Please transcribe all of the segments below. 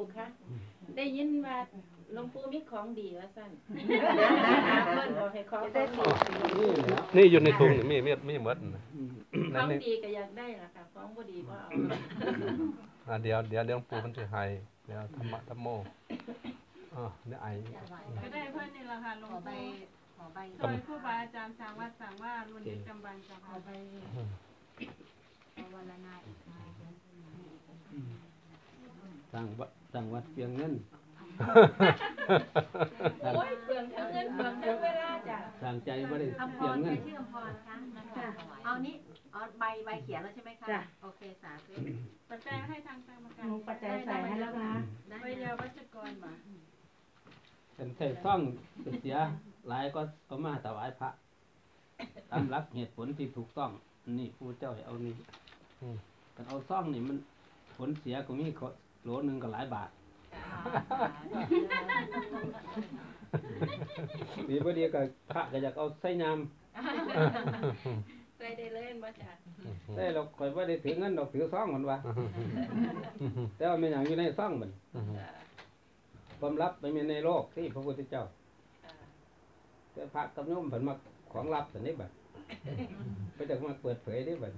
ปู่คะได้ยินว่าหลวงปู่มีของดีว่าสั่นเพิ่นบอกให้ขอของดีนี่แหละนี่อยู่ในถุงนี่มีมีมีหมดนะขนั่อนงนี่ดีก็อยากได้ล่ะค่ะของบ่ดีบ่เอาอ่าเดี๋ยวเดี๋ยวเดี๋ยวหลวงปู่มันจะให้เดี๋ยวธรรมะธรรมโมอ่าเดี๋ยวไอก็ได้เพื่อนนี่แหละค่ะหลวงขอใบปู่ขอใบโดยครูบาอาจารย์สั่งว่าสั่งว่ารุ่นดึกจำบันจะขอค่ะใบขอวันละนาอีกมา สร้างวัดสร้างวัดเพียงเงินโอ้ยเปลืองทั้งเงินเปลืองทั้งเวลาจ้ะสร้างใจบ่ได้คำพเพียงรเงิใครนชื่อคำพรคะเอานี้เอาใบใบเขียนแล้วใช่ไหมคะโอเคสาธุปัจจัยให้ทางกรรมการหนูปัจจัยใส่ให้แล้วนะได้วิยาวัจกรมาเป็นไถ่ท่องเสียหลายก็เอามาถวายพระตามหลักเหตุผลที่ถูกต้อง นี่ผู้เจ้าให้เอานี่กันเอาซ่องนี่มันผลเสียก็มีขอ โหลหนึงก็หลายบาทดีบ่ดีก็พระก็อยากเอาใส่ยามใส่ได้เลยบ่จ้ะได้เราคอยว่าได้ถือเงินเราถือซ่องมันว่าแต่ว่าไม่อย่างอยู่ในซ่องมันจ้ะความลับไม่มีในโลกที่พระพุทธเจ้าจ้ะแต่พระกับโยมเพิ่นมาของลับสันนิบัดไปจากมาเปิดเผยได้บัด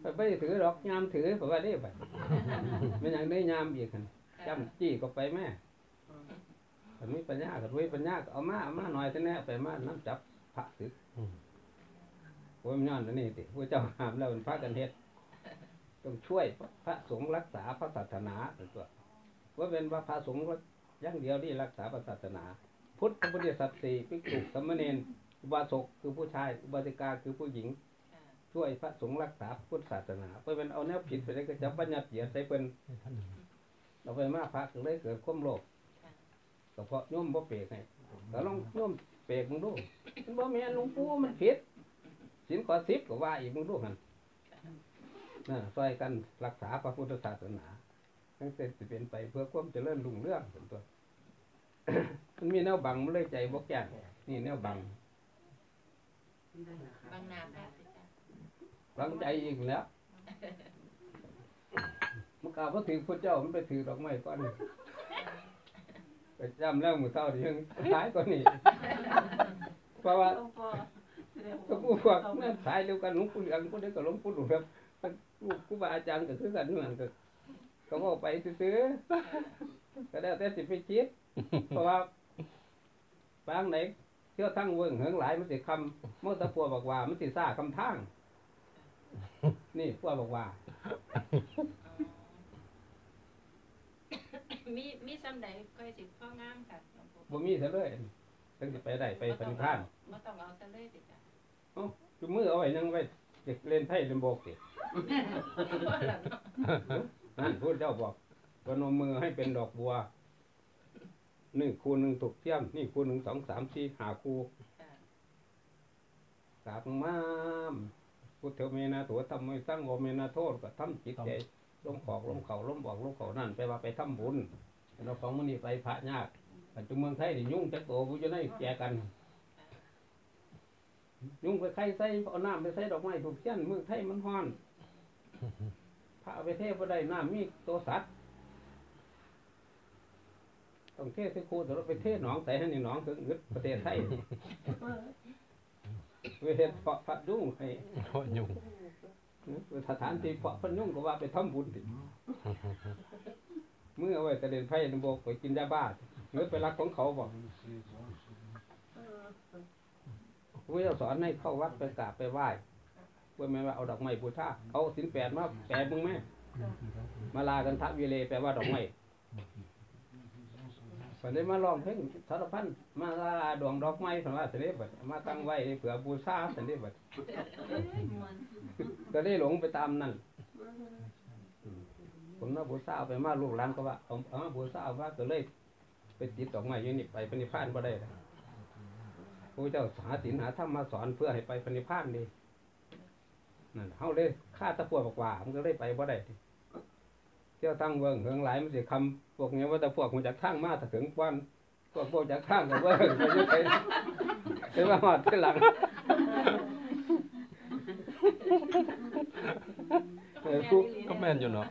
ไปไม่ได้ถือหรอกยามถือเพราะว่าได้บัดไม่อย่างได้ยามอีกกันจำจี้ก็ไปแม่ถ้ามีปัญญาถ้ามีปัญญาก็เอามาเอามาหน่อยแต่แน่ไปมาน้ำจับพระถือโอ้ยมันย้อนอันนี้ติพระเจ้าห้ามแล้วมันพระกันเฮ็ดต้องช่วยพระสงฆ์รักษาพระศาสนาตัวว่าเป็นว่าพระสงฆ์อย่างเดียวที่รักษาพระศาสนา พุทธบริษัทสี่ภิกษุสามเณรอุบาสกคือผู้ชาย อุบาสิกาคือผู้หญิงจ้ะ ช่วยพระสงฆ์รักษาพุทธศาสนาเพื่อเป็นเอาแนวผิดไปได้ก็จับบัญญัติเหยียใส่เป็นเราไปมาพระก็เลยเกิดความโลภก็เพราะโยมบ่เปรกไงก็ลองโยมเปรกมึงดูมันบ่แม่นหลวงปู่มันผิดสินขอสิบก็ว่าอีกมึงดูหันน่ะช่วยกันรักษาพระพุทธศาสนาตั้งแต่สิเป็นไปเพื่อความเจริญรุ่งเรื่องเป็นตัวมันมีแนวบังมันเลยใจบกแก่นี่แนวบังบางนาพระ สิจ้ะบังใจอีกแล้วมันกล่าวว่าถือพระเจ้ามันไปถือดอกไม้ก้อนไปจำแล้วมือเท่าที่ยังท้ายกว่านี้เพราะว่าก็ผู้พวกนั่นสายเดียวกันหลวงปู่เหลืองคนเดียวกับหลวงปู่หลวงครับลูกครูบาอาจารย์ก็คือกันเหมือนกันก็บอกไปซื้อก็ได้แต่สิไปคิดเพราะว่าบางไหนเที่ยวทั้งเวิงเหิงหลายมันสิคำมอตะพัวบอกว่ามันสิซ่าคำทาง นี่พัวบอกว่า มีมีซ้ำใดก็สิพ่องามค่ะหลวงปู่บ่มีซะเลยถึงสิไปได้ไปปฏิพานบ่ต้องเอาซะเลยสิจ้ะจุมือเอาไว้ยังไว้เด็กเล่นไพ่เล่นโบกสิบ่ล่ะเนาะนั่นพูดเจ้าบอกก็นมมือให้เป็นดอกบัวหนึ่งคูณหนึ่งถูกเทียม นี่คูณหนึ่งสองสามสี่หาคูจ้ะสาบมาม พุทธเมนาตัวทำไม่สร้างโอเมนาโทษก็ทำจิตใจล้มขอกล้มเข่าล้มบอกล้มเข่านั่นไปว่าไปทำบุญเราของมันนี่ไปพระยากปัจจุบันเมืองไทยนี่ยุ่งจักโตผู้จะได้แก่กัน ยุ่งไปใครใส่เอาน้ำไปใส่ดอกไม้ถูกเทียนเมืองไทยมันฮ้อนพระเอาไปเทพบ่ได้น้ำมีตัวสัตว์ต้องเทศให้ครูแต่เราไปเทศหนองใส่ให้ในหนองถึงอึดประเทศไทยไป เฮ็ดเพาะพระยุ่งให้โอ้ยยุ่งสถานที่เพาะพระยุ่งก็ว่าไปทำบุญติเมื่อเอาไว้แตะเด่นไผ่นำโบกไปกินยาบ้าเนื้อไปรักของเขาบอกพระเจ้าสอนให้เข้าวัดไปกราบไปไหว้เพื่อไม่ว่าเอาดอกไม้บูชาเอาสินแปดมาแปดมึงแม่มาลากันทะวิเลแปลว่าดอกไม้ ตอนนี้มาลองเพลงสารพันมาลาดวงดอกไม้สันว่าเสด็จบัดมาตั้งไว้เผื่อบูชาเสด็จบัดก็ได้หลงไปตามนั่นอืมผมน่าบูชาเอาไปมาลูกหลานก็ว่าเอาเอามาบูชาเอาว่าก็เลยไปติดดอกไม้อยูนี่ไปปณิพานก็ได้นะพระเจ้าหาศีลหาธรรมมาสอนเพื่อให้ไปปณิพานดีนั่นเฮาเลยฆ่าตะปวบอกว่ามันก็เลยไปบ่ได้ เที่ยวตั้งเวิ้งเหิงหลายมันสิคำพวกเนี้ยว่าแต่พวกมันจากทางมาถ้าถึงวันพวกพวกจากทางกับเวิงไปยุ่ไปเป็นว่าหอดที่หลังกูก็แม่นอยู่เนาะ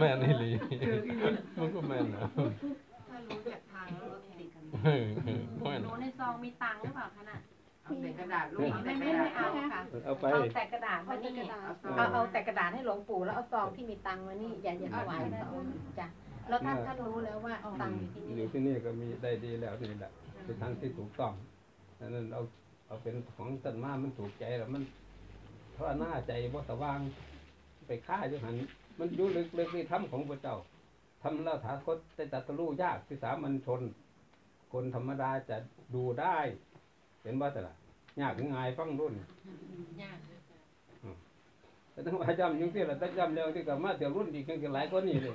แม่นอีหลีมันก็แม่นนะถ้ารู้จากทางรถติดกันเออแม่นหนูในซองมีตังค์หรือเปล่าคะน่ะ เอาแต่กระดาษลูกไม่ไม่ไม่เอาค่ะเอาไปเอาแต่กระดาษมานี่เอาเอาแต่กระดาษให้หลวงปู่แล้วเอาซองที่มีตังค์มานี่อย่าอย่าถวายซองจ้ะแล้วท่านท่านรู้แล้วว่าตังค์อยู่ที่อนี่ยู่ที่นี่ก็มีได้ดีแล้วนี่แหละเป็นทางที่ถูกต้องอันนั้นเอาเอาเป็นของต้นมามันถูกใจแล้วมันเพราะหน้าใจบ่สว่าง ไปฆ่าอยู่หันมันอยู่ลึกๆที่ทำของพระเจ้าทำแล้วถาคตได้ตรัดรู้ยากที่สามัญชน คนธรรมดาจะดูได้ เห็นว่าแต่ละยากง่ายฟังรุ่นยากแต่ต้องว่าจำอยังที่ละแต่จำแล้วที่กับมาเดี๋ยวรุ่นอีกยังหลายคนนี่เลย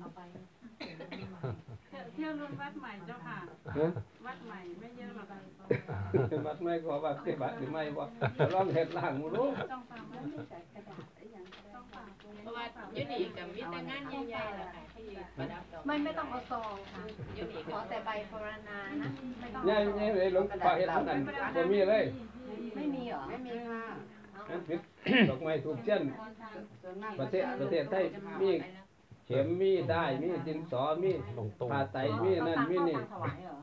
เอาไปเที่ยวรุ่นวัดใหม่เจ้าค่ะฮะวัดใหม่ไม่เยอะหรอกค่ะบัดไม่ขอบัดที่บัดหรือไม่ว่าจะลองเห็ดล่างมูรู้ ราะว่าอยู่นี่ก็มีแต่งานใหญ่ๆล่ะค่ะที่ประดับดอกไม่ไม่ต้องเอาซองค่ะอยู่นี่ขอแต่ใบปรณานะไม่ต้องเนี่ยเนี่ยเลยหลวงพ่อเห็ดทั้งนั้นบ่มีเลย ไม่มีเหรอไม่มีค่ะนั่นผิดดอกไม้ถูกเช่นส่วนมากประเทศประเทศไทยมีเข็มมีได้มีดินสอมีลงตู้ผ้าไตรมีนั่นมีนี่เอาตังค์เข้าตังค์ถวายเหรอ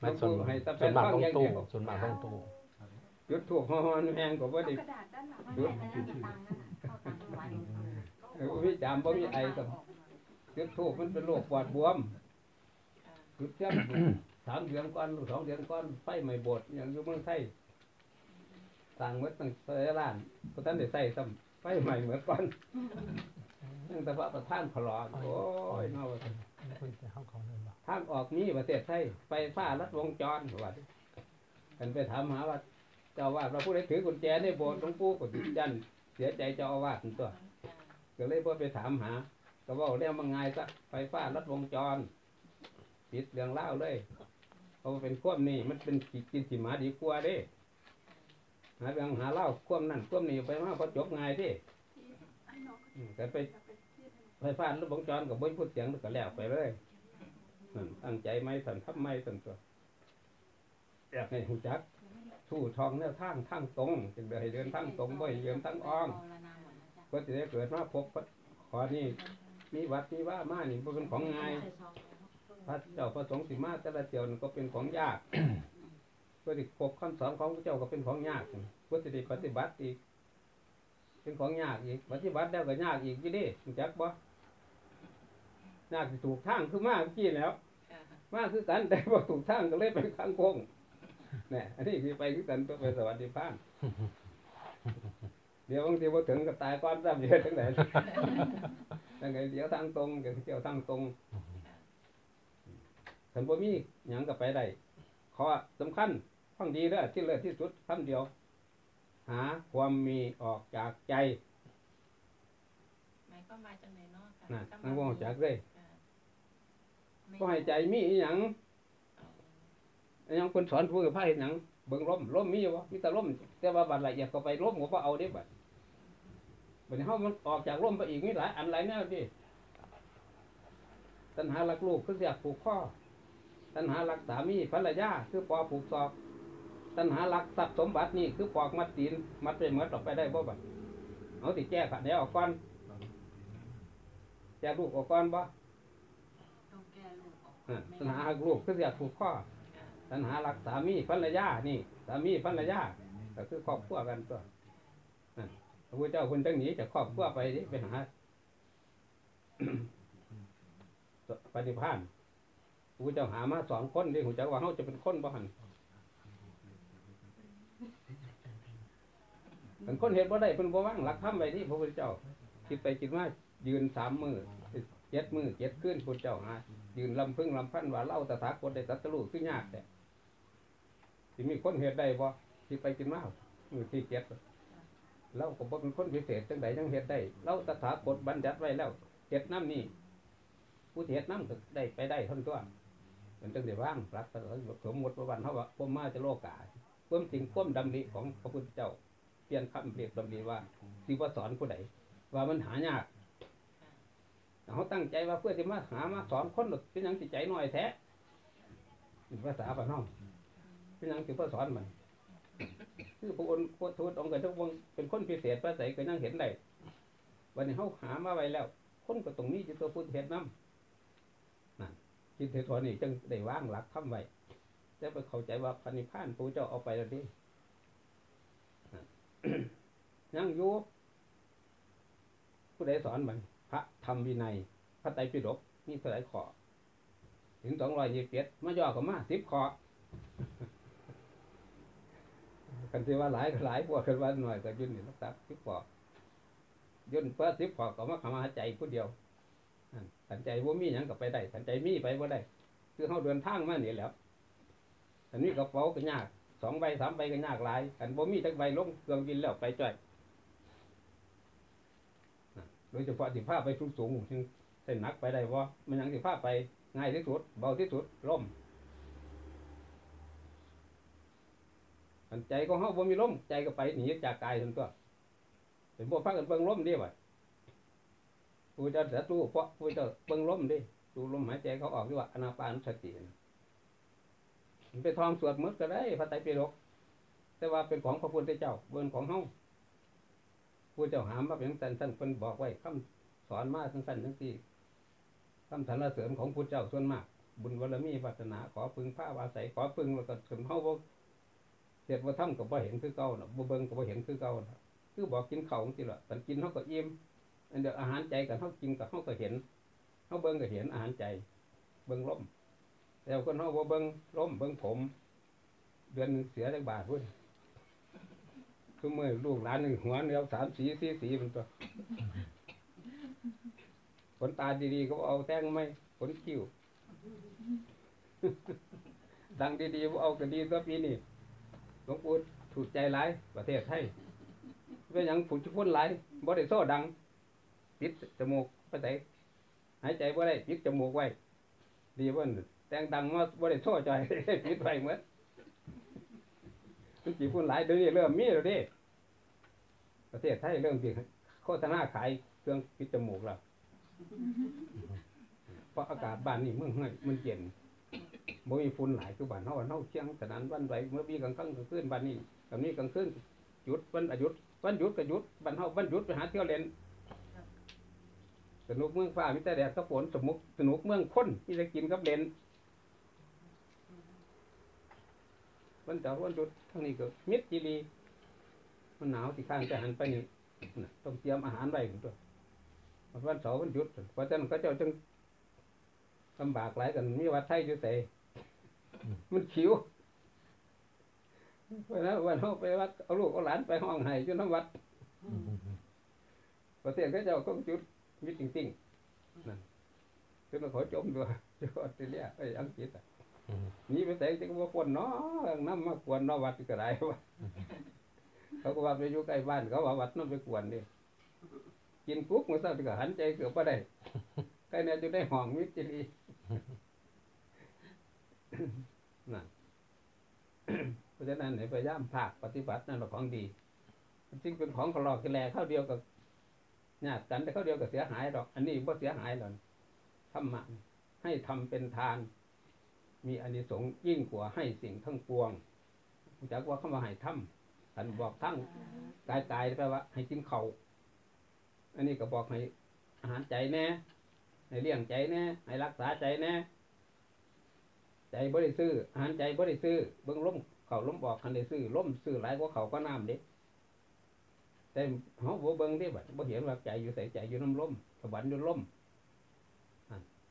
แม่นส่วนให้ตะแฟส่วนนมากฟังลงอย่างตู้เดียวส่วนมากลงตู้จุดถูกฮอนแหงก็บ่ได้กระดาษด้านหลังไม่ใช่ไม่ได้ ปู่เออวิจามบ่มีไอกับจุดถูกมันเป็นโรคปอดบวมจุดเช่นสามเดือนก่อนหรือสองเดือนก่อนไฟไหม้โบดอย่างอยู่เมืองไทยสั่งไว้ตั้งแต่ร้านเพราะท่านได้ใส่ซ้ำไฟใหม่เหมือนก่อนตั้งแต่พระประธานพลอนโอ้ยเนาะว่าซั่นคุณจะเข้าเขาเลยบ่ทางออกนี้ประเทศไทยไฟฟ้าลัดวงจรว่าดิกันไปถามหาว่าเจ้าอาวาดเราผู้ใดถือกุญแจในโบสถ์หลวงปู่ก็ยันเสียใจเจ้าอาวาสนั่นตัว ก็เลยพ่ไปถามหา ก็เว่าเรื่องมังไงซะไฟฟ้าลัดวงจรปิดเรื่องเล่าเลยเพราะเป็นควมนี่มันเป็นกินสิหมาดีกว่าเด้หาเรื่องหาเล่าควมนั่นควมนี่ไปมาพอจบง่ายเด้อืมแต่ไปไฟฟ้าลัดวงจรกับบนพูดเสียงมันก็แล้วไปเลยตั้งใจไหมสันทับไหมสันตัวอยากให้หูจักทู่ทองแนวทางทางตรงจึงได้เดินทางตรงบ่ให้เดินทางอ้อม ก็จะได้เกิดมาพบพระขอนี่มีวัดมีว่ามานี่บ่เป็นของง่ายพระเจ้าพระสงฆ์สิมาแต่ละเจียวนั่นก็เป็นของยากเพื่อที่ครบคำสอนของพระเจ้าก็เป็นของยากเพื่อที่ได้ปฏิบัติอีก เป็นของยากอีกปฏิบัติแล้วก็ยากอีกอยี่เดิรู้จักบ่ยากที่ถูกทางคือมาเมื่อกี้แล้วมาคือกันแต่ว่าถูกทางก็เลยไปข้างโค้งเนี่ยอันนี้คือไปคือกันตัวไปสวัสดิภาพ เดี๋ยวบางทีพอถึงก็ตายก้อนซ้ำเยอะทั้งไหนทั้งไงเดี๋ยวทางตรงเดี๋ยวเที่ยวทางตรงฉันบ่มีหยังก็ไปได้ข้อสำคัญฟังดีเด้อที่เลิศที่สุดคำเดียว หาความมีออกจากใจหมายความว่าจังไดเนาะค่ะนะนั่งว่องจากเลยค่ะก็ให้ใจมีอีหยังอีหยังคนสอนผู้กับไพ่หนังเบิ่งล้มล้มมีอยู่วะมีแต่ล้มแต่ว่าบัดละเอียดก็ไปล้มก็บ่เอาเด้บัด บัดนี้เฮามันออกจากล้มไปอีกมีหลายอันหลายแนวดิตัณหารักลูกคืออยากผูกข้อ ตัณหารักสามีภรรยาคือปอผูกศอก ตัณหารักทรัพย์สมบัตินี่คือปอกมัดตีนมัดไปเหมือนออกไปได้บ่บัดเอาติแก้ขัดแล้วออกก่อนแก้ลูกออกก่อนบ่ต้องแก้ลูกออกอะตัณหารักลูกคืออยากผูกข้อ ตัณหารักสามีภรรยานี่ สามีภรรยาก็คือครอบครัวกันตัวนั่น พระพุทธเจ้าคนจังนี้จากครอบครัวไปไปหาปฏิภาณพระพุทธเจ้าหามาสองคนที่หูจักว่าเขาจะเป็นคนบ่หันเป็นคนเห็นบ่ได้เป็นบ่ว่างหลักธรรมไว้ที่พระพุทธเจ้าคิดไปคิดมายืนสามมือเจ็ดมือเจ็ดขึ้นพุทธเจ้าหายืนลำพึ่งลำพันว่าเล่าตถาคตได้ตรัสรู้คือยากแต่ที่มีคนเหตุได้บ่ที่ไปกินมามือที่เจ็ด เราก็บ่เป็นคนพิเศษจังใดจังเหตุได้เล่าตถาคตบัญญัติไว้แล้วเหตุน้ำนี่ผู้เหตุน้ำก็ได้ไปได้ทนตัวมันจังได้ว่างรักสมมติว่าวันเขาว่าพมมาจะโลกาความจริงความดำริของพระพุทธเจ้า เปลี่ยนคำเปลี่ยนดำริว่าสิว่าสอนผู้ใดว่ามันหายากเขาตั้งใจว่าเพื่อที่มาหามาสอนคนหลุดเป็นยังจิตใจหน้อยแท้ภาษาปะน้องเป็นยังถึงเพื่อสอนมัน คือพระองค์พระทูตองค์กันทุกวงเป็นคนพิเศษภาษาก็ยังเห็นได้วันนี้เขาหามาไว้แล้ว คนก็ตรงนี้จะตัวพุทธเฮ็ดน้ำนั่นคิดเทศนี่จึงได้ว่างหลักคำไว้แต่ไปเข้าใจว่าพันิพานพระเจ้าเอาไปแล้วดินั่นยังอยู่ผู้ใดสอนมันพระธรรมวินัย พระไตรปิฎกนี่เท่าไรขอ ถึงสองรอยยี่สิบเจ็ดมาย่อก็มาสิบขอ กันที่ว่าหลายก็หลายพวกกันว่าหน่อยก็ยุ่นนี่รักษาสิบขอยุ่นเพื่อสิบขอก็มาขมาใจผู้เดียวสันใจว่ามีหยังก็ไปได้สันใจมีไปว่าได้ คือเขาเดินทางมานี่แล้วอันนี้กระเป๋าก็ยากสองใบสามใบก็ยากหลายอันบ่มีทั้งใบลงเครื่องบินแล้วไปจ่อยโดยเฉพาะสิผ้าไปสูงสูงๆจึงเส้นหนักไปได้ว่ามันยังสิผ้าไปง่ายที่สุด เบาที่สุดล่ม อันใจของเฮาบ่มีลมใจก็ไปหนีจากกายทันตัวเป็นพวกพักกันเบิ่งลมดิว่ะผู้เจะศัตรูเพราะผู้เจะเบิ่งลมดิดูลมหายใจเขาออกดีว่าอนาปานสติมันไปทองสวดหมดก็ได้พระไตรปิฎกแต่ว่าเป็นของพระพุทธเจ้าเบิ่นของเฮาผู้เจ้าหามมาเป็นสั้นสั้นเพิ่นบอกไว้คำสอนมาสั้นสั้นทั้งสี่คำสรรเสริญของพุทธเจ้าส่วนมาก บุญวรมีวาสนาขอพึงผ้าวาใสขอพึงแล้วก็ถึงเฮาบ่ เสร็จบ่าทำก็บ่เห็นคือเก่าน่ะบ่เบิ่งก็บ่เห็นคือเก่าน่ะคือบอกกินเข้าวจังซี่ล่ะแต่กินเฮาก็อิ่มอันเดียวอาหารใจกับเฮากินกับเฮาก็เห็นเฮาเบิ่งก็เห็นอาหารใจ เบิ่งล้มแต่คนเฮาบ่เบิ่งล้มเบิ่งผม เดือนหนึงเสียจักบาทพุ่นคือมื้อลูกหลานหนึ่งหัวเดียว3สี4สีมันตัวขนตาดีๆก็เอาแต่งไม่ขนคิ้วดังดีๆบ่เอาก็ดีตัวปีนี้ ลวงปู่ถูกใจหลายประเทศไทยเป็นหยังผุดพ้นหลายบ่ได้โซ่ดังปิดจมูกไปไหนหายใจบ่ได้ปิดจมูกไว้ ดีบ่นแต่งดังมาบ่ได้โซ่ใจปิดไว้เหมือนมันสิพ้นหลายเดี๋ยวนี้เริ่มมีแล้วด้ประเทศไทยเริ่มสิโฆษณาขายเครื่องปิดจมูกแล้วเพราะอากาศบ้านนี่มืองเฮ้ยมันเย็น บ่มีฝุ่นหลายคือบ้านเฮาบ้านเฮาเชียงสนานวันไหวเมื่อมีกลางค่ำกลางคืนบ้านนี้ตอนนี้กลางคืนหยุดวันหยุดวันหยุดก็หยุดบ้านเฮาวันหยุดไปหาเที่ยวเล่นสนุกเมืองฟ้ามีแต่แดดกับฝนสมุกสนุกเมืองคนมีแต่กินกับเล่นวันเสาร์วันหยุดทั้งนี้ก็มิดจีรีมันหนาวที่ข้างจะหันไปนี่ต้องเตรียมอาหารไว้พุ่นตัววันเสาร์วันหยุดเพราะฉะนั้นเขาเจ้าจึงลำบากหลายกันมีวัดไทยอยู่แต่ มันขิวเพราะฉะนั้นวันเขาไปวัดเอาลูกเอาหลานไปห้องไห้อยู่น้ำวัดประเทศเขาเจ้าก็จุดมิดจริงๆนั่นคือมาขอจมตัวอยู่ออสเตรเลียไอ้ยอังกฤษอะหนี่ไปแต่จะว่าคนเนาะน้ำมากวนเนาะวัดก็ได้วะเขาก็ว่าไปอยู่ใกล้บ้านเขาว่าวัดน้ำไปกวนดิกินกุ๊กมาซะก็หันใจเกือบบ่ได้ใครเนี่ยจะได้ห้องมิตรดี นั่นเพราะฉะนั้นให้พยายามภาคปฏิบัตินั่นแหละของดีจริงเป็นของขลอกแกลเข้าเดียวกับญาติกันแต่เข้าเดียวกับเสียหายดอก อันนี้บ่เสียหายหรอกธรรมะให้ทำเป็นทาน มีอานิสงส์ยิ่งกว่าให้สิ่งทั้งปวงรู้จักว่าเข้ามาให้ทำท่านบอกทั้งกายกายแปลว่า ให้กินเขาวอันนี้ก็บอกให้อาหารใจแน่ให้เลี้ยงใจแน่ให้รักษาใจแน่ ใจบ่ได้ซื้ออาหารใจบ่ได้ซื้อเบิ่งล้มเขาล้มบอกคันได้ซื้อล้มซื้อหลายกว่าเขาก็น้ำเด็แต่เฮาบ่เบิ่งเด้บัดบ่เห็นว่าใจอยู่ใส่ใจอยู่น้ำล้มสวรรค์อยู่ล้ม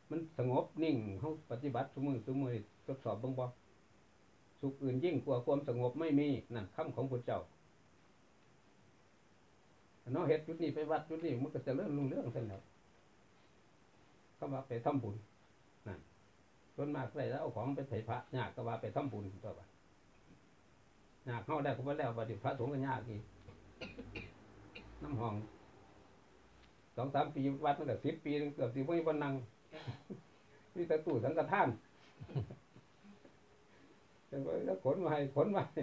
มันสงบนิ่งเฮาปฏิบัติทุกมือทุกมือทดสอบเบิ่งบ่สุขอื่นยิ่งกว่าความสงบไม่มีนั่นคำของพุทธเจ้านาะเฮ็ดจุดนี้ไปวัดจุดนี้มันก็จะเริ่มรุ่งเรื่องเส้นแล้วก็ว่าไปทำบุญ ส่วนมากใส่แล้วเอาของไปไถ่พระยากก็ว่าไปทำบุญตัวว่ายากเข้าได้ก็ไปแล้วบัดดีพระสงฆ์ก็ยากอีกน้ำห้องสองสามปีวัดมันก็สิบปีเกือบสิบไม่วันนั่งนี่ต่ตู้สังฆทานจังก็ขนมาให้ขนมาให้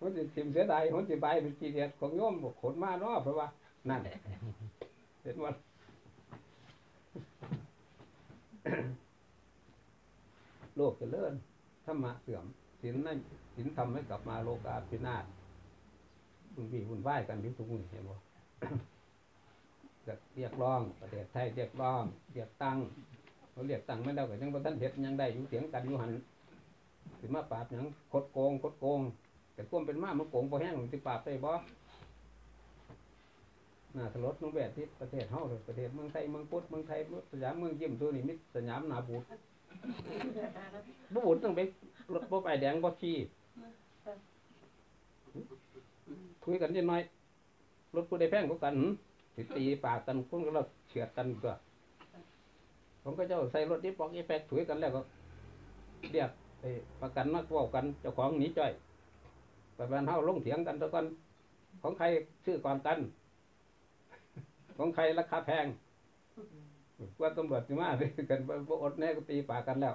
มันจะทิมเสียดายมันจะใบเป็นกีเดียดของโยมบอกขนมาเนาะเพราะว่า นั่นเห็นว่า โลกจะเลื่อนธรรมะเสื่อมศีลนั่นศีลทำให้กลับมาโลกาพินาศวุ่นวี่วุ่นวายกันที่ทุกมือเห็นบ่เรียกเรียกร้องประเทศไทยเรียกร้องเรียกตั้งเขาเรียกตั้งไม่ได้ก็ยังบ่ทันเฮ็ดยังได้อยู่เสียงกันอยู่หันสิมาปราบยังคดโกงคดโกง แต่ความเป็นมามันโกงบ่แห้งสิปราบได้บ่น่าสลดน้องแบบที่ประเทศเฮาเลยประเทศเมืองไทยเมืองพุทธเมืองไทยสยามเมืองยิ้มตัวนี้มิตรสยามหนาบูด บ่บูดต้องไปรถบ่ไปแดงบ่ขี่คุยกันนิดหน่อยรถผู้ใดแพงกว่ากันหึสิตีปากกันคนก็เราเฉือดกันตัวผมก็เจ้าใส่รถนี้ปอกอีแฟกถุยกันแล้วก็เรียกไอ้ประกันมาเว้ากันเจ้าของหนีจ่อยไปบ้านเฮาลงเถียงกันตะกันของใครซื้อก่อนกัน ของใครราคาแพง ว่าตำรวจสิมาเลยกันบ่อดแน่ก็ตีปากกันแล้ว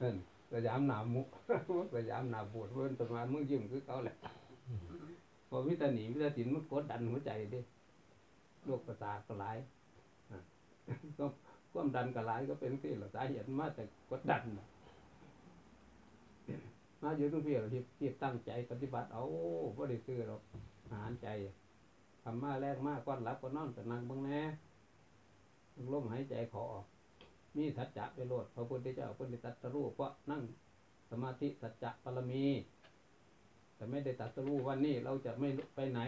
นั่นสยามหนามุสยามหนาบูดเพิ่นประมาณมึงยิ้มคือเขาแหละพอมิตรหนีมิตรสินมันกดดันหัวใจเดิโรคประสาทก็หลายอะก็ความดันก็หลายก็เป็นที่ละสาเหตุมาจากกดดันน่ะมาอยู่ตรงพี่เราที่ที่ตั้งใจปฏิบัติเอาบ่ได้ซื้อหรอกอาหารใจ ทำมาแรกมากก้อนรับก้อนอนแต่นั่งบิ่งแน่ลมหายใจขอออกมีสัจจะไปโลดพระพุทธเจ้าพุทธตัสรู้เพราะนั่งสมาธิสัจจะปรมี แต่ไม่ได้ตัสรู้วันนี้เราจะไม่ไปไหน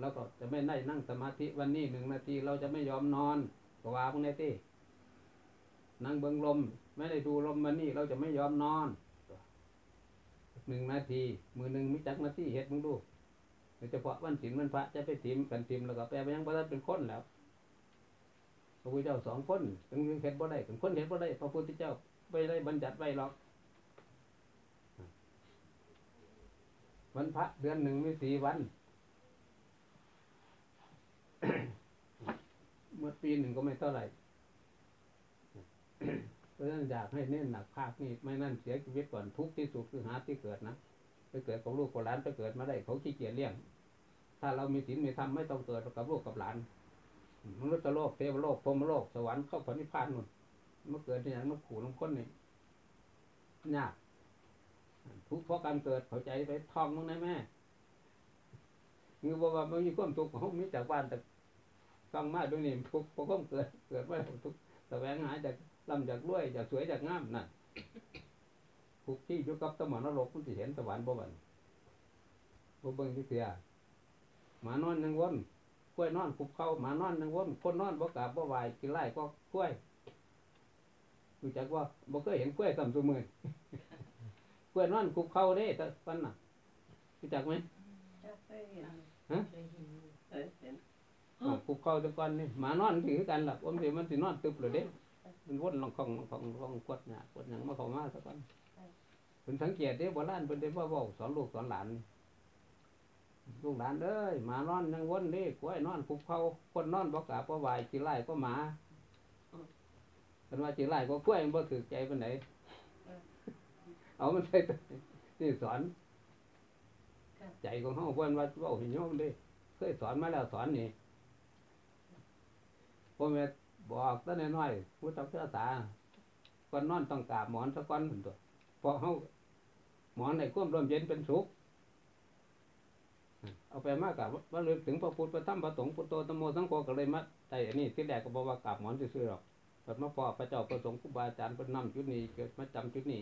เราก็จะไม่ได้นั่งสมาธิวันนี้หนึ่งนาทีเราจะไม่ยอมนอนกว่าพวกนี้ที่นั่งเบิงลม ไม่ได้ดูลมวันนี้เราจะไม่ยอมนอนหนึ่งนาทีมือหนึ่งมิจักนาทีเฮ็ดมึงดู โดยเฉพาะวันศีลวันพระจะไปติมกันติมแล้วก็แปลไปยังพระท่านเป็นคนแล้วพระพุทธเจ้าสองคนถึงเห็นบ่ได้ถึงคนเห็นบ่ได้พระพุทธเจ้าไม่ได้บัญญัติไว้หรอกวันพระเดือนหนึ่งมีสี่วันเมื่อปีหนึ่งก็ไม่เท่าไหร่เพราะฉะนั้นอยากให้เน้นหนักภาคนี้ไม่นั่นเสียชีวิตก่อนทุกที่สุดคือหาที่เกิดนะ ไปเกิดของลูกของหลานไปเกิดมาได้เขาขี้เกียจเลี้ยง ถ้าเรามีศีลมีธรรมไม่ต้องเกิดกับลูกกับหลานมนุษย์โลกเทวโลกพรมโลกสวรรค์เข้าพระนิพพานนู่นมาเกิดที่อย่างนกขู่นกคนนี่ยากทุกข์เพราะการเกิดเข้าใจไปท่องมึงได้แม่เงือบอกว่ามันมีความทุกข์ของมีจากบ้านแต่ฟังมาด้วยนี่ทุกข์เพราะความเกิดเกิดมาทุกข์แสวงหาจากลำจากรวยจากสวยจากงามนั่น ทุกข์ที่อยู่กับสมรนรกมันจะเห็นสวรรค์บ่บันบ่เบิ่งที่เสียหมานอนยังวนกล้วยนอนคุบเข้าหมานอนนังวนคนนอนบ่กราบบ่ไหวกินไร่ก็กล้วยรู้จักว่าบ่เคยเห็นกล้วยต่ำตัวมือกล้วยนอนคุบเข้าเด้แต่ปันน่ะรู้จักไหมฮะอ่าคุบเข้าแตะก่อนนี่หมานอนถือกันล่ะอมสิมันสินอนตึบเลยเด้มันวนลองของของของกดเนี่ยกดหยังมาเข้ามาซะก่อน เพิ่นสังเกตเด้โบราณเพิ่นได้ว่าเว้าสอนลูกสอนหลานลูกหลานเอ้ยหมานอนยังวนนี่กล้วยนอนคุกเขาคนนอนบ่กราบบ่ไหวจีไล่ก็หมาเป็นว่าจีไล่ก็กล้วยมันบ่ถือใจปานไหนเอามันใส่ตัวนี่สอนใจของเฮาเพิ่นว่าเว้าให้โยมเด้เคยสอนมาแล้วสอนนี่พ่อแม่บอกตั้งน้อยๆผู้ตักเสื้อตาก่อนนอนต้องกราบหมอนสักก่อนพุ่นตัวเพราะเฮา หมอนในควมร่มเย็นเป็นสุขเอาไปมากกับว่าเลยถึงพระพุทธพระธรรมพระสงฆ์พุทโธธรรมโมสังโฆก็เลยมาแต่อันนี้ที่แรกก็บอกว่ากราบหมอนซื่อๆหรอกเปิดมาพอพระเจ้าพระสงฆ์ครูบาอาจารย์พิ่นำจุดนี้เกิดมาจำจุดนี้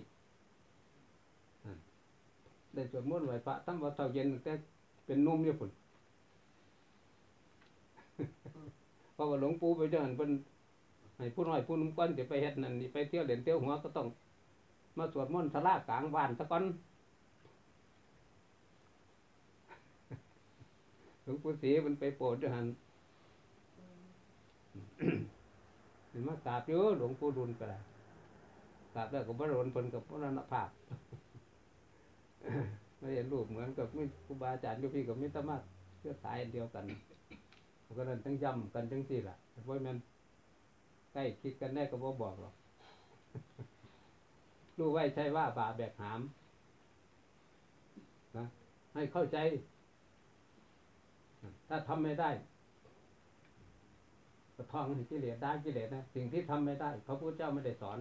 ได้สวดมนต์ไหวพระทำวัดเช้าเย็นแต่เป็นนุ่มเนี่ยพุ่นเพราะว่าหลวงปู่ไปเจอหันเพิ่นให้ผู้น้อยผู้นุ่มก่อนสิไปเฮ็ดนั่นนี่ไปเที่ยวเล่นเที่ยวหัวก็ต้อง มาสวดมนต์สลากลางบ้านซะก่อนหลวงปู่ศรีมันไปโปรดด้วยหันเห็นมากราบเยอะหลวงปู่ดุลก็ได้กราบแล้วก็บรนเพิ่นกับพระนภาพไม่เห็นรูปเหมือนกับมิครูบาอาจารย์กับพี่กับมิตรมาเชื้อสายเดียวกันก็นั้นทั้งย่ำกันทั้งสี่ล่ะเพราะมันใกล้คิดกันแน่ก็บ่บอกหรอก รู้ไว้ใช่ว่าบาแบกหามนะให้เข้าใจ ถ้าทำไม่ได้ก็ท่องกิเลสได้กิเลสนะสิ่งที่ทำไม่ได้พระพุทธเจ้าไม่ได้สอน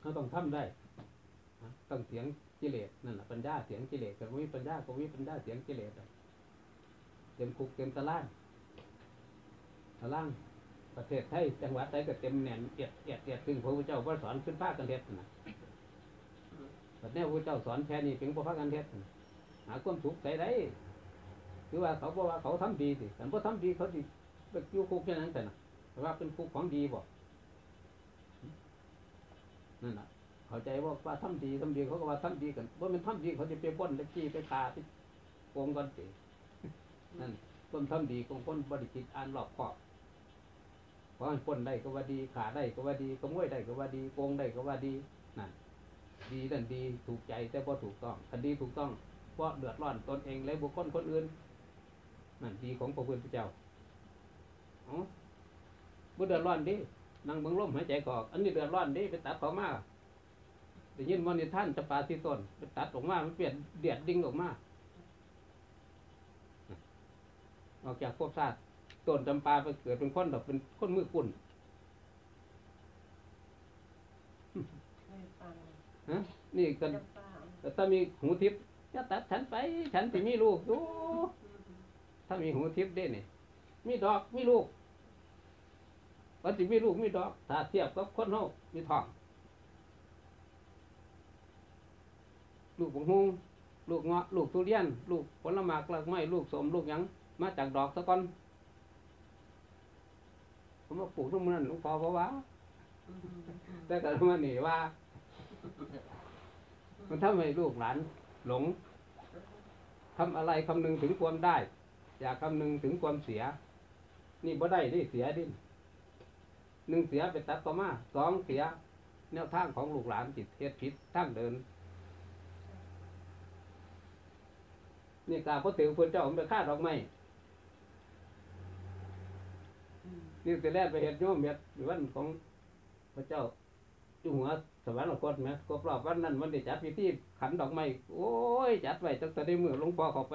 เขาต้องทำได้ต้องเสียงกิเลสนั่นแหละปัญญาเสียงกิเลสกับวิปัญญากับวิปัญญาเสียงกิเลสเต็มคุกเต็มตารางตาราง ประเทศไทยจังหวัดใดก็เต็มแน่นเอียดเอียดเอียดถึงพระพุทธเจ้าพระสอนขึ้นภาคกันเทศนะแต่แนวพระพุทธเจ้าสอนแค่นี้เป็นพระภาคกันเทศหาความสุขใส่ได้คือว่าเขาบอกว่าเขาทำดีสิแต่พอทำดีเขาสิไปอยู่คุกแค่นั้นแต่นะแต่ว่าเป็นคุกของดีบ่นั่นแหละเข้าใจว่าว่าทำดีทำดีเขาก็ว่าทำดีกันว่ามันทำดีเขาจะไปป้นไปจี้ไปฆ่าไปโกงกันสินั่นคนทำดีของคนบริจิตอ่านรอบคอบ เพราะมันปล้นได้ก็ว่าดีขาได้ก็ว่าดีขโมยได้ก็ว่าดีโกงได้ก็ว่าดีนั่นดีนั่นดีถูกใจแต่พอถูกต้องคันดีถูกต้องเพราะเดือดร้อนตนเองและบุคคลคนอื่นนั่นดีของพระพุทธเจ้าอ๋อบ่เดือดร้อนดินั่งเบิ่งลมหายใจกอก อันนี้เดือดร้อนดิไปตัดเขามาได้ยินวันนี้ท่านจะปาที่ต้นไปตัดออกมามันเปลี่ยนเดียดดิ่งออกมาออกจากภพชาติ ต้นจำปาไปเกิดเป็นคนดอกเป็นคนมือกุ่นฮะนี่กันแต่ถ้ามีหูทิพย์จะตัดฉันไป ฉันสิมีลูกดูถ้ามีหูทิพย์ได้เนี่ยมีดอกมีลูกวันสิมีลูกมีดอก ถ้าเทียบกับคนเฮามีทอง ลูกบงฮุงลูกเงาะ ลูกทุเรียน ลูกผลไม้กลากไม้ลูกสมลูกหยังมาจากดอกซะก่อน ผมมาปลูกทุกมันหลวงพ่อเพราะว่าแต่ก็มาหนีว่า มันทำให้ลูกหลานหลงทำอะไรคำนึงถึงความได้ อยากคำนึงถึงความเสีย นี่บ่ได้นี่เสียดิหนึ่งเสียไปตัดต่อมาสองเสีย แนวทางของลูกหลานจิตเฮ็ดผิดทางเดินนี่กาพระถือพระเจ้าผมไปฆ่าดอกไม้ นี่แต่แรกไปเห็ดโยมเห็ดอยู่วันของพระเจ้าจุหัวสวรรคตไหมครบรอบวันนั้นวันได้จัดพิธีขันดอกไม้โอ้ยจัดไว้ตั้งแต่ได้มือหลวงพ่อเขาไป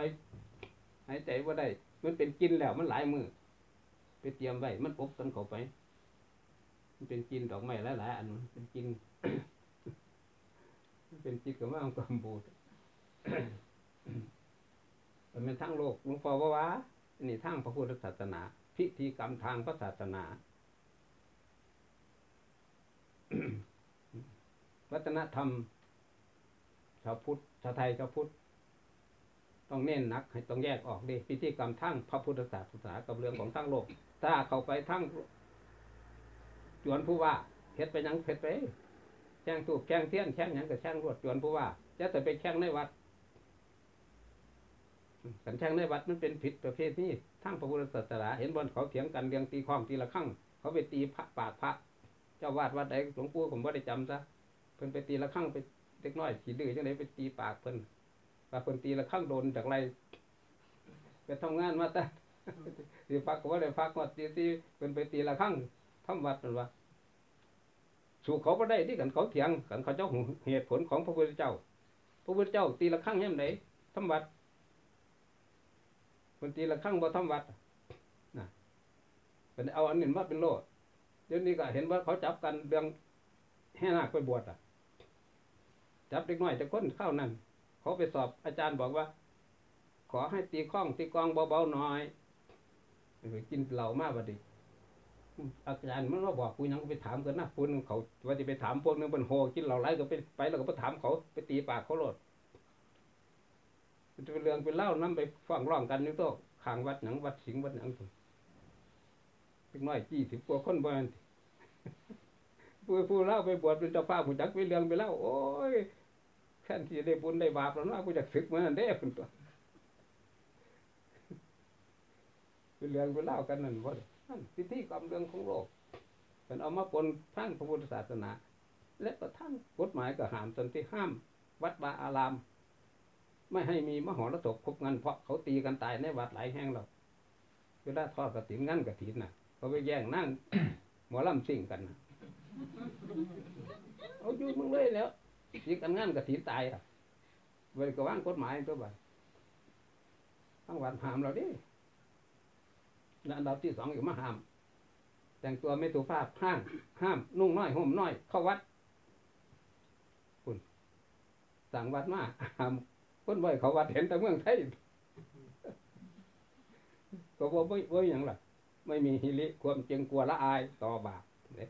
หายใจว่าได้ มันเป็นกินแล้วมันหลายมือไปเตรียมไว้มันอบกันเขาไป มันเป็นกินดอกไม้หลายๆอันมันเป็นกินเป็นจิตกับว่าเอากำบูดมันเป็นทางโลกหลวงพ่อว่าว่านี่ทางพระพุทธศาสนา พิธีกรรมทางพระศาสนา วัฒนธรรมชาวพุทธชาวไทยชาวพุทธต้องเน้นหนัก ให้ต้องแยกออกดิพิธีกรรมทางพระพุทธศาสนากับเรื่องของทางโลก ถ้าเข้าไปทางจวนผู้ว่าเฮ็ดไปยังเฮ็ดไปแข่งตูบแข่งเทียนแข่งยังกับแข่งรวดจวนผู้ว่าจะแต่ไปแข่งในวัดกันแช่งในวัดมันเป็นผิดประเภทนี้ ทั้งพระพุทธศาสนาเห็นบนเขาเถียงกันเรียงตีข้องตีละข้างเขาไปตีพระปากพระเจ้าวาดวัดใดหลวงปู่ผมว่าได้จำซะเพิ่นไปตีละข้างไปเด็กน้อยขี่ดื้อจังไดไปตีปากเพิ่นว่าเพิ่นตีละข้างโดนจากไรไปทำงานมาแต่สิฟักก็ว่าได้ฟักว่าตีตีเพิ่นไปตีละข้างทำวัดนั่นว่าสู่เขาบ่ได้ที่กันเขาเถียงกันเขาเจ้าเหตุผลของพระพุทธเจ้า พระพุทธเจ้าตีละข้างแห่งไหนทำวัด คนตีละครั้งบ่ทำวัดนะเป็นเอาอันนี้มาเป็นโลดเดี๋ยวนี้ก็เห็นว่าเขาจับกันเรื่องแห่นาคไปบวชอะ จับเด็กน้อยจะคนเข้านั่นเขาไปสอบอาจารย์บอกว่า ขอให้ตีข้องตีกองเบาๆหน่อยไปกินเหล้ามากบัดนี้อาจารย์มันมาบอกกูยังไปถามกันนะพูนเขาว่าจะไปถามพวกนึงเป็นโหกินเหล้าไรก็ไปไปแล้วก็ไปถามเขาไปตีปากเขาโลด เป็นเรื่องเป็นเล่านํไปฟังร้องกันนี่ตัวขางวัดหนังวัดสิงวัดหนังพุ่นเล็กน้อยยี่สิบกว่าคนบ้านผู้ผู้เล่าไปบวชเป็นเจ้าฟ้าผู้จักไปเรื่องไปเล่าโอ้ยแค่ที่ได้บุญได้บาปแล้วนะผู้จักศึกมานั่นเด้พุ่นตัวเป็นเรื่องเป็นเล่ากันนั่นว่านั่นพิธีกรรมเรื่องของโลกเป็นเอามาปนทั้งพระพุทธศาสนา และก็ทั้งกฎหมายก็ห้ามตนที่ห้าม วัดวาอาราม ไม่ให้มีมหรสพพบกันเพราะเขาตีกันตายในวัดหลายแห่งหรอกเวลาทอดกระถินงั้นกระถินน่ะ เขาไปแย่งนั่งหมอลำซิ่งกันนะเอาอยู่มึงเลยแล้วยิงกันงั้นกระถินตายอะเวลาก็ว่างกฎหมายตัวไปทั้งวัดห้ามเราดิและอันดับที่สองอยู่มาห้าม แต่งตัวไม่ถูกภาพห้ามห้าม นุ่งน้อยห่มน้อย เข้าวัดอสั่งวัดมาห้าม คนบ่อยเขาวัดเห็นแต่เมืองไทยก็บ่บ่บ่ยังล่ะ ไม่มีฮิริความเจงกลัวละอายต่อบาปเด้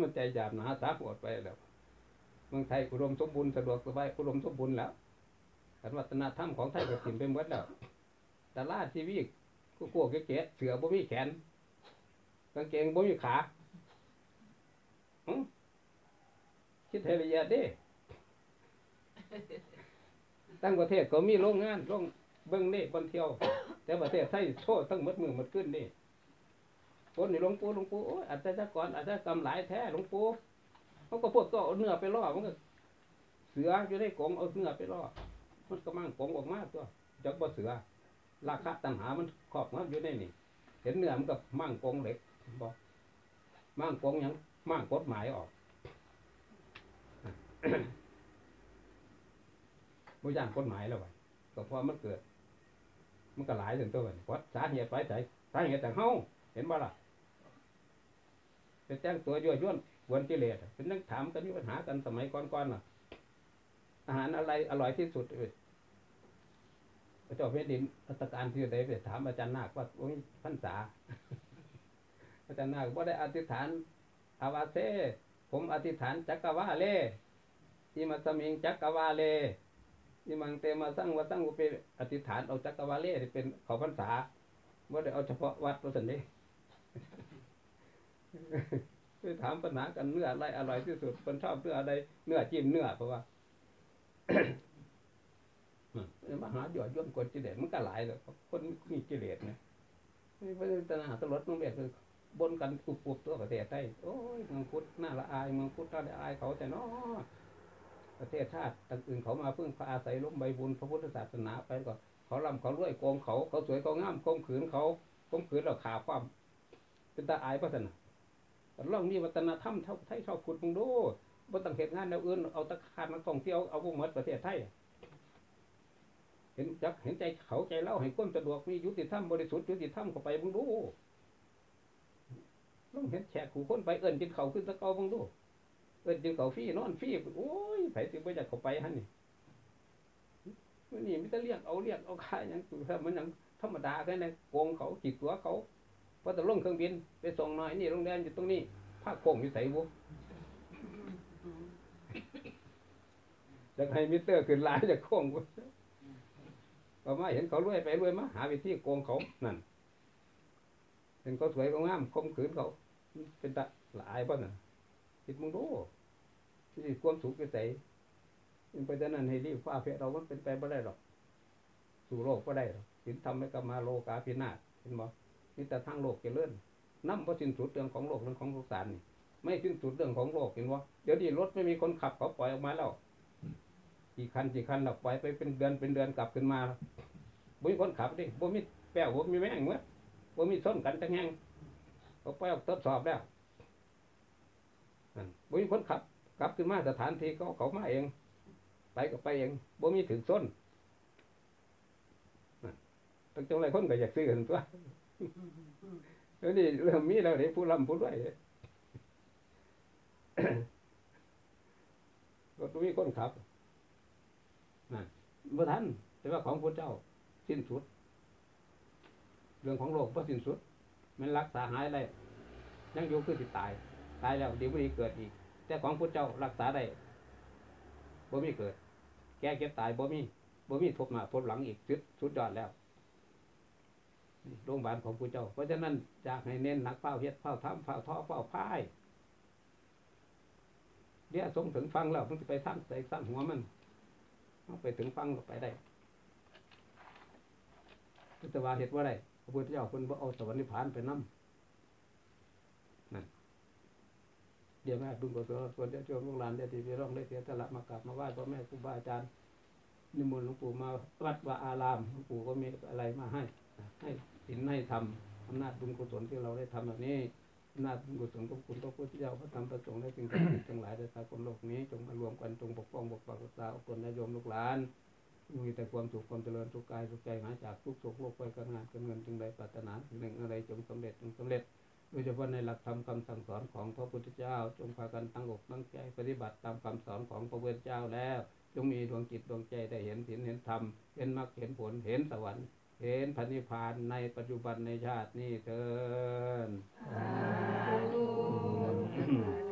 มันใจหยาบหนาสาหัวไปแล้ว เมืองไทยอุดมสมบูรณ์สะดวกสบายอุดมสมบูรณ์แล้วการวัฒนธรรมของไทยก็ถิ่มไปหมดแล้วดาราทีวีกูกลัวเก๋ๆเสือบ่มีแขนกางเกงบ่มีขาคิดให้ละเอียดด้ ตั้งประเทศก็มีโรงงานโรงเบิ่งเน่บนเที่ยว แต่ประเทศไทยโชว์ตั้งหมดมือหมดขึ้นนี่คนนี่หลวงปู่หลวงปู่โอ้ยอาจจะจะก่อนอาจจะกำหลายแท้หลวงปู่เขาก็พวกก็เอาเนื้อไปล่อมันก็เสืออยู่ในกรงเอาเนื้อไปล่อมันก็มั่งกรงออกมาตัวจักบ่เสือ ราคาตัณหามันครอบงำอยู่ในนี่ เห็นเนื้อมันก็มั่งกรงเหล็กบอกมั่งกรงยังมั่งกฎหมายออก บ่ย่างกฎหมายแล้วไว้ก็เพราะมันเกิด มันก็หลายถึงตัวมันวัดสาเหตุไปใส่สาเหตุแต่เฮาเห็นบ่ล่ะเป็นแจ้งตัวยั่วยวนวนกิเลสเป็นนั่งถามกันมีปัญหากันสมัยก่อนๆน่ะ อาหารอะไรอร่อยที่สุดเอ้ยพระเจ้าแผ่นดินรัชกาลที่ใดไปถามอาจารย์นาคว่าโอ้ยพรรษาอาจารย์นาคบ่าได้อธิษฐานอาวาเซผมอธิษฐานจักรวาเลอิมัสมิงจักรวาเล อิมังเตมาสั่งว่าสั่งอุเปอธิษฐานเอาจักรวาเลที่เป็นเขาพรรษาบ่าได้เอาเฉพาะวัดตัวสันนี้ไปถามปัญหากันเนื้ออะไรอร่อยที่สุดคนชอบเนื้ออะไรเนื้อจิ้มเนื้อเพราะว่ามหาหยอดย่นกดกิเลสมันก็หลายเลยคนมีกิเลสนะนี่พระตนาตลอดน้องเบียคือบนกันปุบปุบตัวประเทศไทยโอ้ยเมืองพุทธน่าละอายเมืองพุทธน่าละอายเขาแต่นาะ ประเทศชาติต่างอื่นเขามาพึ่งพาอาศัยล้มใบบุญพระพุทธศาสนาไปก็เขาล่ำเขารวยโกงเขาเขาสวยเขางามโกงขืนเขาโกงขืนเราขาความ เป็นตาอายพระสนะแต่ลองมีวัฒนธรรมเท่าไทยชอบพุทธมึงดูบ่ต้องเหตุงานแนวอื่นเอาตะคานนักท่องเที่ยวเอาพวกหมดประเทศไทยเห็นจักเห็นใจเขาใจเล่าให้ความสะดวกมียุติธรรมบริสุทธิ์ยุติธรรมเข้าไปมึงดูลองเห็นแขกขู่คนไปเอิ้นกินเขาขึ้นตะเกามึงดู เอิ้นกินเขาฟรีนอนฟรีโอ้ยไผสิบ่อยากเขาไปหั่นนี่มื้อนี้มีแต่เรียกเอาเรียกเอาขายหยังถ้ามันยังธรรมดาแค่นั้นโกงเขาจิกตัวเขาพอจะลงเครื่องบิน ไปส่งหน่อยนี่โรงแรมอยู่ตรงนี้ภาคโค้งอยู่ไสบุจะให้มิเตอร์ขึ้นลายจะโค้งบุพอมาเห็นเขารวยไปรวยมาหาวิธีโกงเขานั่นเห็นเขาสวยเขางามคมขืนเขา เป็นตะหลายป่ะน่ะ คิดมึงดูที่ความสุขจะใส่ยังไปแต่นั้นให้รีบฟ้าเพเรามันเป็นไปไม่ได้หรอก สู่โลกก็ได้หรอกสินทำให้กับมาโลกาพินาศเห็นบ่นี่แต่ทางโลกเจริญน้ำพราะสิ้นสุดเรื่องของโลกเรื่องของสงสารนี่ไม่สิ้นสุดเรื่องของโลกเห็นบ่เดี๋ยวนี้รถไม่มีคนขับเขาปล่อยออกมาแล้วกี่คันกี่คันเราปล่อยไปเป็นเดือนเป็นเดือนกลับขึ้นมาบ่มีคนขับดิบ่มีแป้วบ่มีแม่งเมื่อบ่มีส้นกันจังแหงเขาปล่อยออกทดสอบแล้ว บ่มีคนขับกลับขึ้นมาสถานที่เขาเขามาเอง ไปก็ไปเองบ่มีถึงส้นนั่นตั้งจังไรคนก็อยากซื้อกันตัวแล้วนี่เริ่มมีแล้วนี่ผู้ร่ำผู้รวยรถบ่มีคนขับบ่ทันแต่ว่าของพระเจ้าสิ้นสุด เรื่องของโลกบ่สิ้นสุด มันรักษาหายอะได้ยังอยู่คือสิตาย ตายแล้วดี๋ยวบ่ได้เกิดอีก แต่ของพระเจ้ารักษาได้บ่มีเกิด แก้เก็บตายบ่มีบ่มีทบหน้าทบหลังอีกสุดสุดยอดแล้วโรงพยาบาลของพระเจ้า เพราะฉะนั้นอยากให้เน้นหนักเฝ้าเฮ็ดเฝ้าทำเฝ้าท้อเฝ้าพายเดี๋ยวสงถึงฟังแล้วมันสิไปสร้างใส่สร้างหัวมันเอาไปถึงฟังก็ไปได้พุทธวาเหตุว่าได้พระพุทธเจ้าคนบ่เอาสวรรค์นิพพานไปนํนั่น เดี๋ยวแม่ดุงกุศลส่วนเดี๋ยวโยมลูกหลานเดี๋ยวที่พี่ร้องได้เสียสละมากราบมาไหว้พ่อแม่ครูบาอาจารย์นิมนต์หลวงปู่มาวัดวาอารามหลวงปู่ก็มีอะไรมาให้ ให้ศีลให้ธรรมอำนาจบุญกุศลที่เราได้ทำแบบนี้อำนาจบุญกุศลของคุณพระพุทธเจ้าพระธรรมพระสงฆ์และสิ่งศักดิ์สิทธิ์ทั้งหลายในสากลโลกนี้จงมารวมกันจงปกป้องปกปักรักษาอบรมนายมลูกหลานมีแต่ความสุขความเจริญทุกกายทุกใจหายจากทุกโศกโรคภัยการงานการเงินจึงใดปรารถนาสิ่งหนึ่งอะไรจงสำเร็จจงสำเร็จ โดยเฉพาะในหลักธรรมคำสั่งสอนของพระพุทธเจ้า จงพากันตั้งอกตั้งใจปฏิบัติตามคำสอนของพระพุทธเจ้าแล้ว จงมีดวงจิตดวงใจได้เห็นสิ่งเห็นธรรมเห็นมรรคเห็นผลเห็นสวรรค์เห็นพันิพานในปัจจุบันในชาตินี้เถิด